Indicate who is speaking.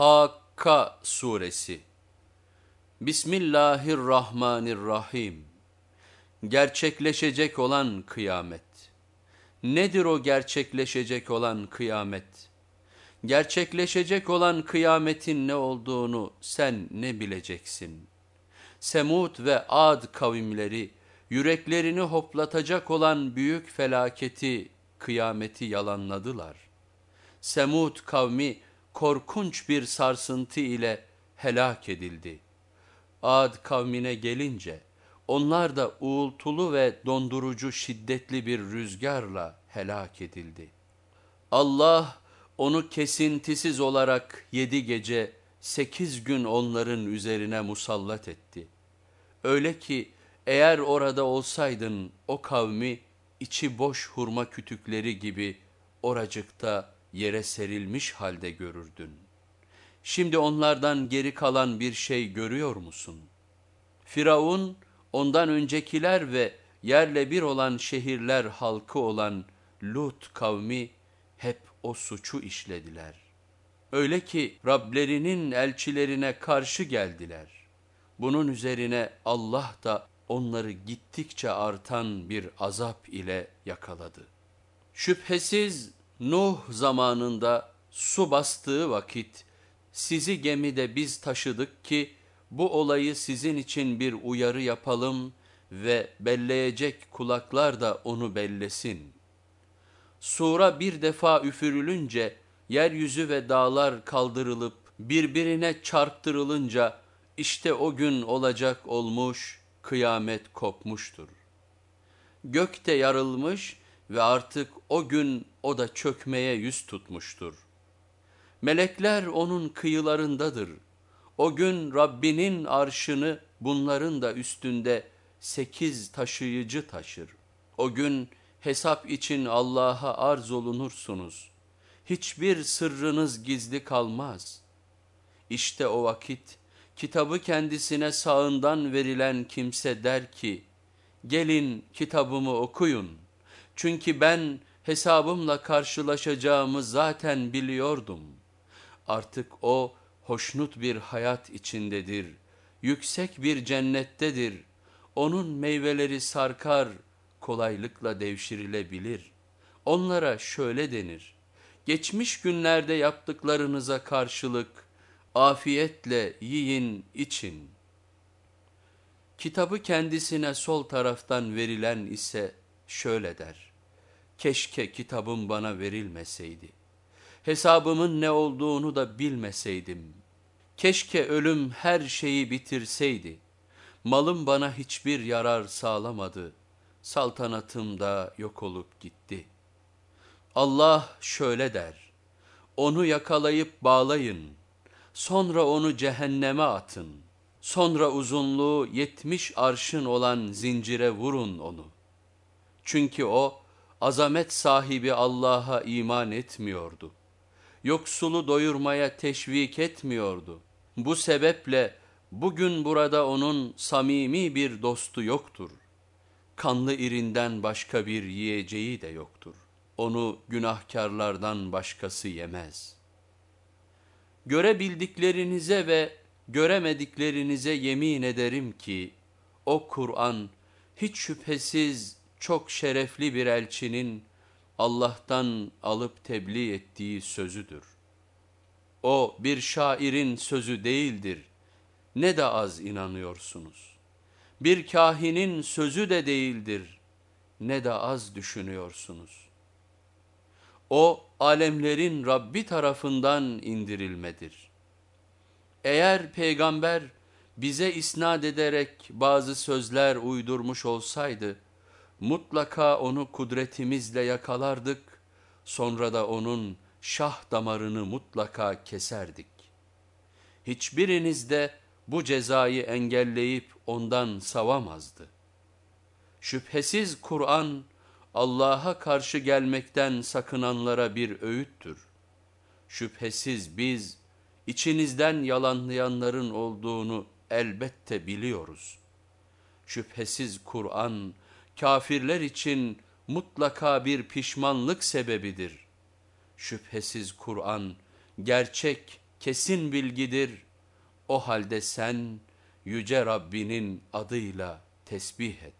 Speaker 1: Hakka Suresi Bismillahirrahmanirrahim Gerçekleşecek olan kıyamet. Nedir o gerçekleşecek olan kıyamet? Gerçekleşecek olan kıyametin ne olduğunu sen ne bileceksin? Semud ve Ad kavimleri yüreklerini hoplatacak olan büyük felaketi, kıyameti yalanladılar. Semud kavmi korkunç bir sarsıntı ile helak edildi. Ad kavmine gelince onlar da uğultulu ve dondurucu şiddetli bir rüzgarla helak edildi. Allah onu kesintisiz olarak yedi gece sekiz gün onların üzerine musallat etti. Öyle ki eğer orada olsaydın o kavmi içi boş hurma kütükleri gibi oracıkta yere serilmiş halde görürdün. Şimdi onlardan geri kalan bir şey görüyor musun? Firavun, ondan öncekiler ve yerle bir olan şehirler halkı olan Lut kavmi hep o suçu işlediler. Öyle ki Rablerinin elçilerine karşı geldiler. Bunun üzerine Allah da onları gittikçe artan bir azap ile yakaladı. Şüphesiz Nuh zamanında su bastığı vakit sizi gemide biz taşıdık ki bu olayı sizin için bir uyarı yapalım ve belleyecek kulaklar da onu bellesin. Sura bir defa üfürülünce yeryüzü ve dağlar kaldırılıp birbirine çarptırılınca işte o gün olacak olmuş, kıyamet kopmuştur. Gökte yarılmış ve artık o gün o da çökmeye yüz tutmuştur. Melekler onun kıyılarındadır. O gün Rabbinin arşını bunların da üstünde sekiz taşıyıcı taşır. O gün hesap için Allah'a arz olunursunuz. Hiçbir sırrınız gizli kalmaz. İşte o vakit kitabı kendisine sağından verilen kimse der ki, gelin kitabımı okuyun. Çünkü ben hesabımla karşılaşacağımı zaten biliyordum. Artık o hoşnut bir hayat içindedir, yüksek bir cennettedir. Onun meyveleri sarkar, kolaylıkla devşirilebilir. Onlara şöyle denir, geçmiş günlerde yaptıklarınıza karşılık afiyetle yiyin için. Kitabı kendisine sol taraftan verilen ise şöyle der, keşke kitabım bana verilmeseydi. Hesabımın ne olduğunu da bilmeseydim. Keşke ölüm her şeyi bitirseydi. Malım bana hiçbir yarar sağlamadı. Saltanatım da yok olup gitti. Allah şöyle der. Onu yakalayıp bağlayın. Sonra onu cehenneme atın. Sonra uzunluğu yetmiş arşın olan zincire vurun onu. Çünkü o azamet sahibi Allah'a iman etmiyordu. Yoksulu doyurmaya teşvik etmiyordu. Bu sebeple bugün burada onun samimi bir dostu yoktur. Kanlı irinden başka bir yiyeceği de yoktur. Onu günahkarlardan başkası yemez. Görebildiklerinize ve göremediklerinize yemin ederim ki o Kur'an hiç şüphesiz çok şerefli bir elçinin Allah'tan alıp tebliğ ettiği sözüdür. O bir şairin sözü değildir. Ne de az inanıyorsunuz. Bir kahinin sözü de değildir. Ne de az düşünüyorsunuz. O alemlerin Rabbi tarafından indirilmedir. Eğer peygamber bize isnat ederek bazı sözler uydurmuş olsaydı, mutlaka onu kudretimizle yakalardık, sonra da onun şah damarını mutlaka keserdik. Hiçbiriniz de bu cezayı engelleyip ondan savamazdı. Şüphesiz Kur'an, Allah'a karşı gelmekten sakınanlara bir öğüttür. Şüphesiz biz, içinizden yalanlayanların olduğunu elbette biliyoruz. Şüphesiz Kur'an, kafirler için mutlaka bir pişmanlık sebebidir. Şüphesiz Kur'an gerçek kesin bilgidir. O halde sen yüce Rabbinin adıyla tesbih et.